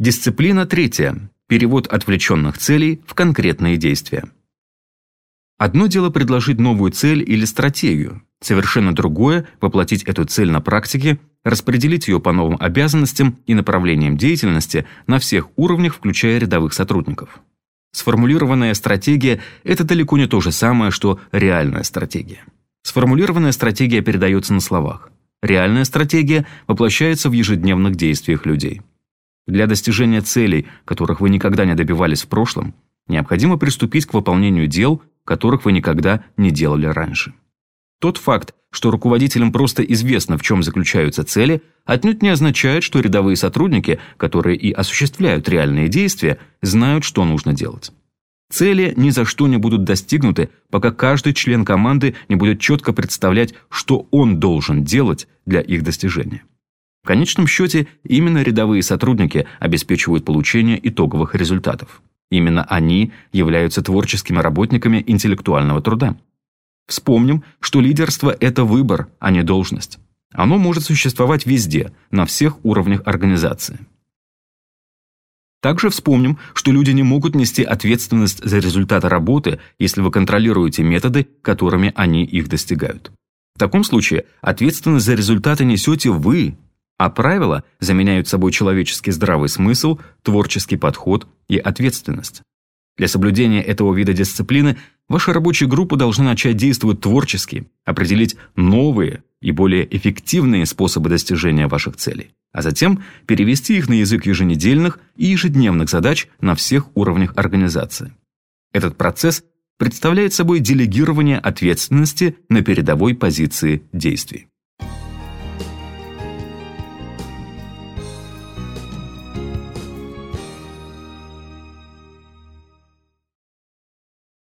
Дисциплина третья. Перевод отвлеченных целей в конкретные действия. Одно дело предложить новую цель или стратегию, совершенно другое – воплотить эту цель на практике, распределить ее по новым обязанностям и направлениям деятельности на всех уровнях, включая рядовых сотрудников. Сформулированная стратегия – это далеко не то же самое, что реальная стратегия. Сформулированная стратегия передается на словах. Реальная стратегия воплощается в ежедневных действиях людей. Для достижения целей, которых вы никогда не добивались в прошлом, необходимо приступить к выполнению дел, которых вы никогда не делали раньше. Тот факт, что руководителям просто известно, в чем заключаются цели, отнюдь не означает, что рядовые сотрудники, которые и осуществляют реальные действия, знают, что нужно делать. Цели ни за что не будут достигнуты, пока каждый член команды не будет четко представлять, что он должен делать для их достижения. В конечном счете, именно рядовые сотрудники обеспечивают получение итоговых результатов. Именно они являются творческими работниками интеллектуального труда. Вспомним, что лидерство – это выбор, а не должность. Оно может существовать везде, на всех уровнях организации. Также вспомним, что люди не могут нести ответственность за результаты работы, если вы контролируете методы, которыми они их достигают. В таком случае ответственность за результаты несете вы, а правила заменяют собой человеческий здравый смысл, творческий подход и ответственность. Для соблюдения этого вида дисциплины ваша рабочая группа должна начать действовать творчески, определить новые и более эффективные способы достижения ваших целей а затем перевести их на язык еженедельных и ежедневных задач на всех уровнях организации. Этот процесс представляет собой делегирование ответственности на передовой позиции действий.